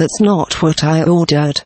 That's not what I ordered.